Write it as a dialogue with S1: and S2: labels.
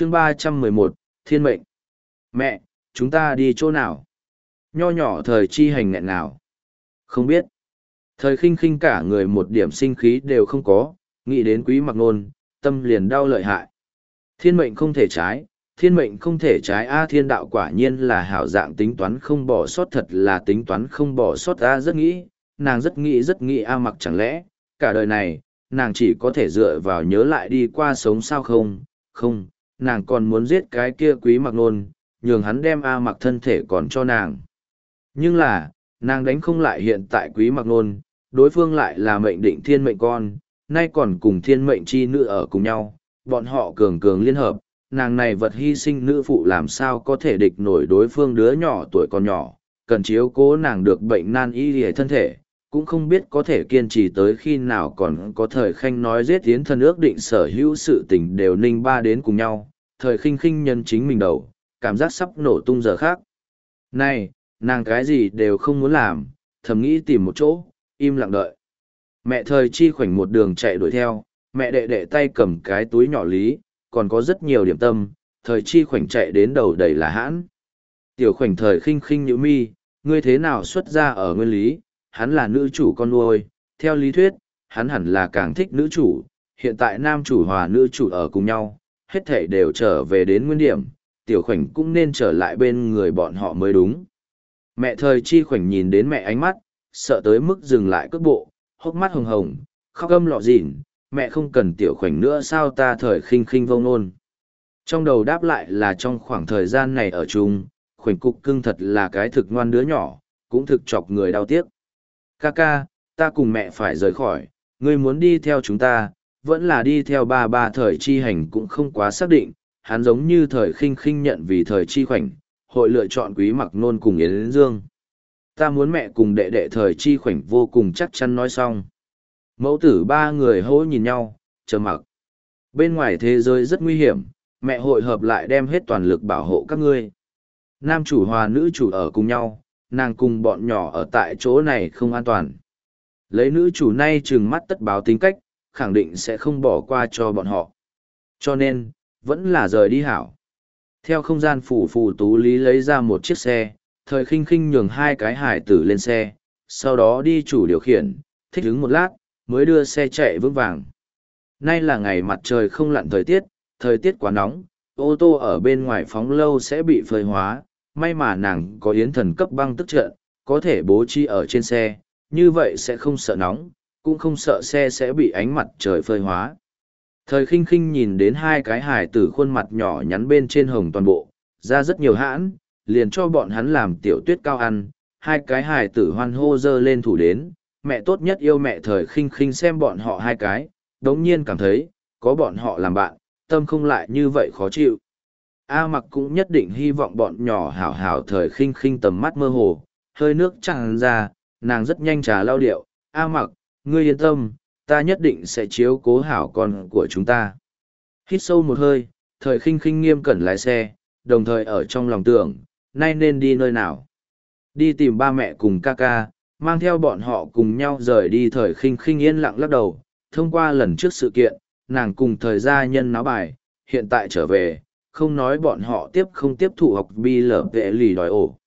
S1: chương ba trăm mười một, thiên mệnh. Mẹ, chúng ta đi chỗ nào? Nho nhỏ thời chi hành nghẹn nào không biết. Thời khinh khinh cả người một điểm sinh khí đều không có, nghĩ đến quý mặc nôn, tâm liền đau lợi hại. Thiên mệnh không thể trái, thiên mệnh không thể trái, a, thiên đạo quả nhiên là hảo dạng tính toán không bỏ sót, thật là tính toán không bỏ sót, a, rất nghĩ, nàng rất nghĩ rất nghĩ, a, mặc chẳng lẽ, cả đời này, nàng chỉ có thể dựa vào nhớ lại đi qua sống sao không? Không nàng còn muốn giết cái kia quý mặc nôn, nhường hắn đem a mặc thân thể còn cho nàng. Nhưng là, nàng đánh không lại hiện tại quý mặc nôn, đối phương lại là mệnh định thiên mệnh con, nay còn cùng thiên mệnh chi nữ ở cùng nhau, bọn họ cường cường liên hợp, nàng này vật hy sinh nữ phụ làm sao có thể địch nổi đối phương đứa nhỏ tuổi còn nhỏ, cần chiếu cố nàng được bệnh nan y lìa thân thể cũng không biết có thể kiên trì tới khi nào còn có thời khanh nói giết tiến thân ước định sở hữu sự tình đều ninh ba đến cùng nhau, thời khinh khinh nhân chính mình đầu, cảm giác sắp nổ tung giờ khác. Này, nàng cái gì đều không muốn làm, thầm nghĩ tìm một chỗ, im lặng đợi. Mẹ thời chi khoảnh một đường chạy đuổi theo, mẹ đệ đệ tay cầm cái túi nhỏ lý, còn có rất nhiều điểm tâm, thời chi khoảnh chạy đến đầu đầy là hãn. Tiểu khoảnh thời khinh khinh nhữ mi, ngươi thế nào xuất ra ở nguyên lý hắn là nữ chủ con nuôi, theo lý thuyết, hắn hẳn là càng thích nữ chủ, hiện tại nam chủ hòa nữ chủ ở cùng nhau, hết thể đều trở về đến nguyên điểm, tiểu khoảnh cũng nên trở lại bên người bọn họ mới đúng. Mẹ thời chi khoảnh nhìn đến mẹ ánh mắt, sợ tới mức dừng lại cước bộ, hốc mắt hồng hồng, khóc âm lọ dịn, mẹ không cần tiểu khoảnh nữa sao ta thời khinh khinh vông nôn. Trong đầu đáp lại là trong khoảng thời gian này ở chung, khoảnh cục cưng thật là cái thực ngoan đứa nhỏ, cũng thực chọc người đau tiếc ca ca, ta cùng mẹ phải rời khỏi, ngươi muốn đi theo chúng ta, vẫn là đi theo ba ba thời chi hành cũng không quá xác định, hắn giống như thời khinh khinh nhận vì thời chi khoảnh, hội lựa chọn quý mặc nôn cùng yến dương. Ta muốn mẹ cùng đệ đệ thời chi khoảnh vô cùng chắc chắn nói xong. Mẫu tử ba người hỗ nhìn nhau, chờ mặc. Bên ngoài thế giới rất nguy hiểm, mẹ hội hợp lại đem hết toàn lực bảo hộ các ngươi. Nam chủ hòa nữ chủ ở cùng nhau nàng cùng bọn nhỏ ở tại chỗ này không an toàn. Lấy nữ chủ nay trừng mắt tất báo tính cách, khẳng định sẽ không bỏ qua cho bọn họ. Cho nên, vẫn là rời đi hảo. Theo không gian phủ phủ tú lý lấy ra một chiếc xe, thời khinh khinh nhường hai cái hải tử lên xe, sau đó đi chủ điều khiển, thích ứng một lát, mới đưa xe chạy vững vàng. Nay là ngày mặt trời không lặn thời tiết, thời tiết quá nóng, ô tô ở bên ngoài phóng lâu sẽ bị phơi hóa, may mà nàng có yến thần cấp băng tức trận, có thể bố trí ở trên xe, như vậy sẽ không sợ nóng, cũng không sợ xe sẽ bị ánh mặt trời phơi hóa. Thời khinh khinh nhìn đến hai cái hài tử khuôn mặt nhỏ nhắn bên trên hồng toàn bộ, ra rất nhiều hãn, liền cho bọn hắn làm tiểu tuyết cao ăn, hai cái hài tử hoan hô dơ lên thủ đến, mẹ tốt nhất yêu mẹ thời khinh khinh xem bọn họ hai cái, đống nhiên cảm thấy, có bọn họ làm bạn, tâm không lại như vậy khó chịu. A mặc cũng nhất định hy vọng bọn nhỏ hảo hảo thời khinh khinh tầm mắt mơ hồ, hơi nước tràn ra, nàng rất nhanh trà lao điệu. A mặc, ngươi yên tâm, ta nhất định sẽ chiếu cố hảo con của chúng ta. Hít sâu một hơi, thời khinh khinh nghiêm cẩn lái xe, đồng thời ở trong lòng tưởng, nay nên đi nơi nào. Đi tìm ba mẹ cùng ca ca, mang theo bọn họ cùng nhau rời đi thời khinh khinh yên lặng lắc đầu. Thông qua lần trước sự kiện, nàng cùng thời gia nhân náo bài, hiện tại trở về, không nói bọn họ tiếp không tiếp thụ học bi lở vệ lì đòi ổ.